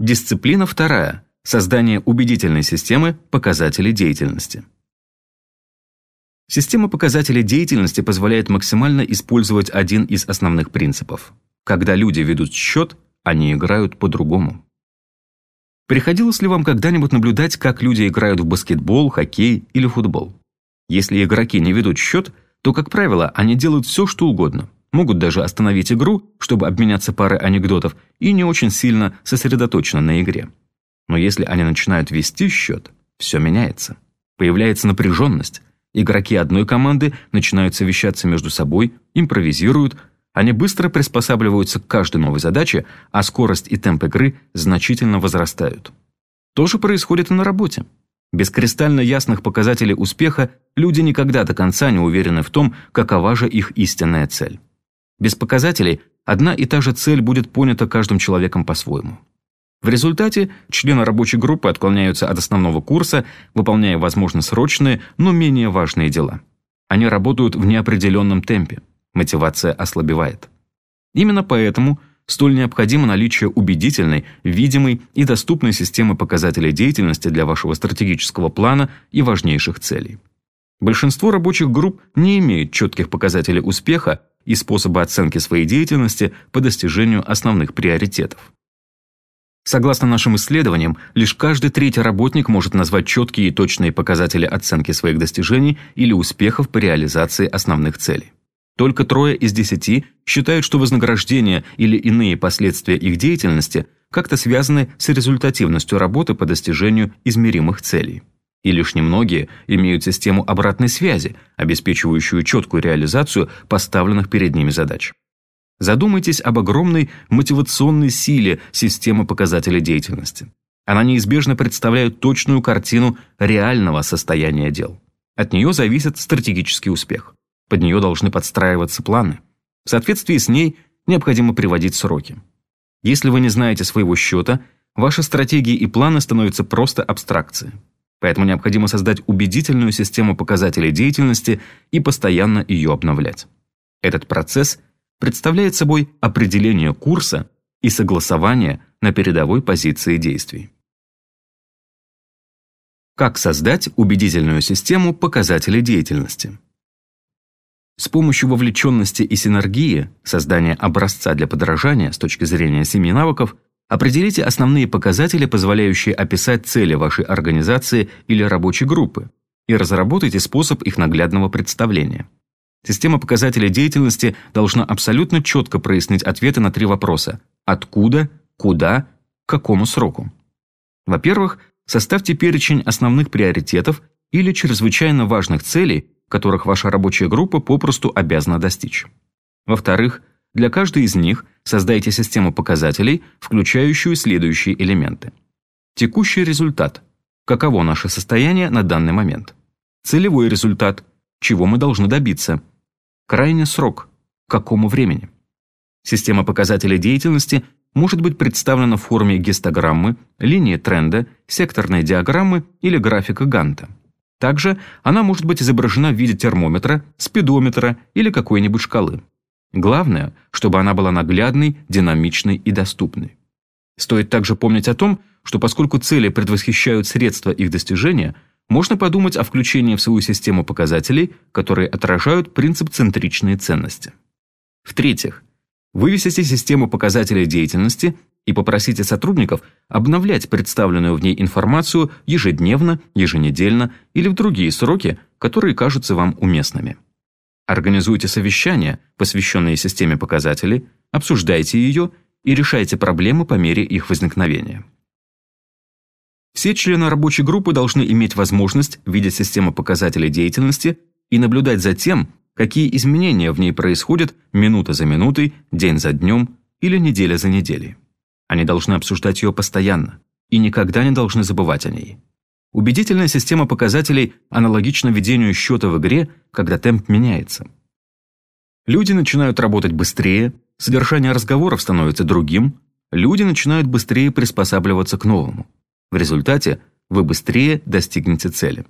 Дисциплина вторая – создание убедительной системы показателей деятельности. Система показателей деятельности позволяет максимально использовать один из основных принципов. Когда люди ведут счет, они играют по-другому. Приходилось ли вам когда-нибудь наблюдать, как люди играют в баскетбол, хоккей или футбол? Если игроки не ведут счет, то, как правило, они делают все, что угодно. Могут даже остановить игру, чтобы обменяться парой анекдотов, и не очень сильно сосредоточены на игре. Но если они начинают вести счет, все меняется. Появляется напряженность. Игроки одной команды начинают совещаться между собой, импровизируют, они быстро приспосабливаются к каждой новой задаче, а скорость и темп игры значительно возрастают. То же происходит и на работе. Без кристально ясных показателей успеха люди никогда до конца не уверены в том, какова же их истинная цель. Без показателей одна и та же цель будет понята каждым человеком по-своему. В результате члены рабочей группы отклоняются от основного курса, выполняя, возможно, срочные, но менее важные дела. Они работают в неопределенном темпе. Мотивация ослабевает. Именно поэтому – столь необходимо наличие убедительной, видимой и доступной системы показателей деятельности для вашего стратегического плана и важнейших целей. Большинство рабочих групп не имеют четких показателей успеха и способа оценки своей деятельности по достижению основных приоритетов. Согласно нашим исследованиям, лишь каждый третий работник может назвать четкие и точные показатели оценки своих достижений или успехов по реализации основных целей. Только трое из десяти считают, что вознаграждение или иные последствия их деятельности как-то связаны с результативностью работы по достижению измеримых целей. И лишь немногие имеют систему обратной связи, обеспечивающую четкую реализацию поставленных перед ними задач. Задумайтесь об огромной мотивационной силе системы показателей деятельности. Она неизбежно представляет точную картину реального состояния дел. От нее зависит стратегический успех. Под нее должны подстраиваться планы. В соответствии с ней необходимо приводить сроки. Если вы не знаете своего счета, ваши стратегии и планы становятся просто абстракцией. Поэтому необходимо создать убедительную систему показателей деятельности и постоянно ее обновлять. Этот процесс представляет собой определение курса и согласование на передовой позиции действий. Как создать убедительную систему показателей деятельности? С помощью вовлеченности и синергии, создания образца для подражания с точки зрения семи навыков, определите основные показатели, позволяющие описать цели вашей организации или рабочей группы, и разработайте способ их наглядного представления. Система показателей деятельности должна абсолютно четко прояснить ответы на три вопроса – откуда, куда, к какому сроку. Во-первых, составьте перечень основных приоритетов или чрезвычайно важных целей, которых ваша рабочая группа попросту обязана достичь. Во-вторых, для каждой из них создайте систему показателей, включающую следующие элементы. Текущий результат. Каково наше состояние на данный момент? Целевой результат. Чего мы должны добиться? Крайний срок. К какому времени? Система показателей деятельности может быть представлена в форме гистограммы, линии тренда, секторной диаграммы или графика Ганта. Также она может быть изображена в виде термометра, спидометра или какой-нибудь шкалы. Главное, чтобы она была наглядной, динамичной и доступной. Стоит также помнить о том, что поскольку цели предвосхищают средства их достижения, можно подумать о включении в свою систему показателей, которые отражают принцип центричной ценности. В-третьих, вывесите систему показателей деятельности и попросите сотрудников обновлять представленную в ней информацию ежедневно, еженедельно или в другие сроки, которые кажутся вам уместными. Организуйте совещания, посвященные системе показателей, обсуждайте ее и решайте проблемы по мере их возникновения. Все члены рабочей группы должны иметь возможность видеть систему показателей деятельности и наблюдать за тем, какие изменения в ней происходят минута за минутой, день за днем или неделя за неделей. Они должны обсуждать ее постоянно и никогда не должны забывать о ней. Убедительная система показателей аналогична ведению счета в игре, когда темп меняется. Люди начинают работать быстрее, содержание разговоров становится другим, люди начинают быстрее приспосабливаться к новому. В результате вы быстрее достигнете цели.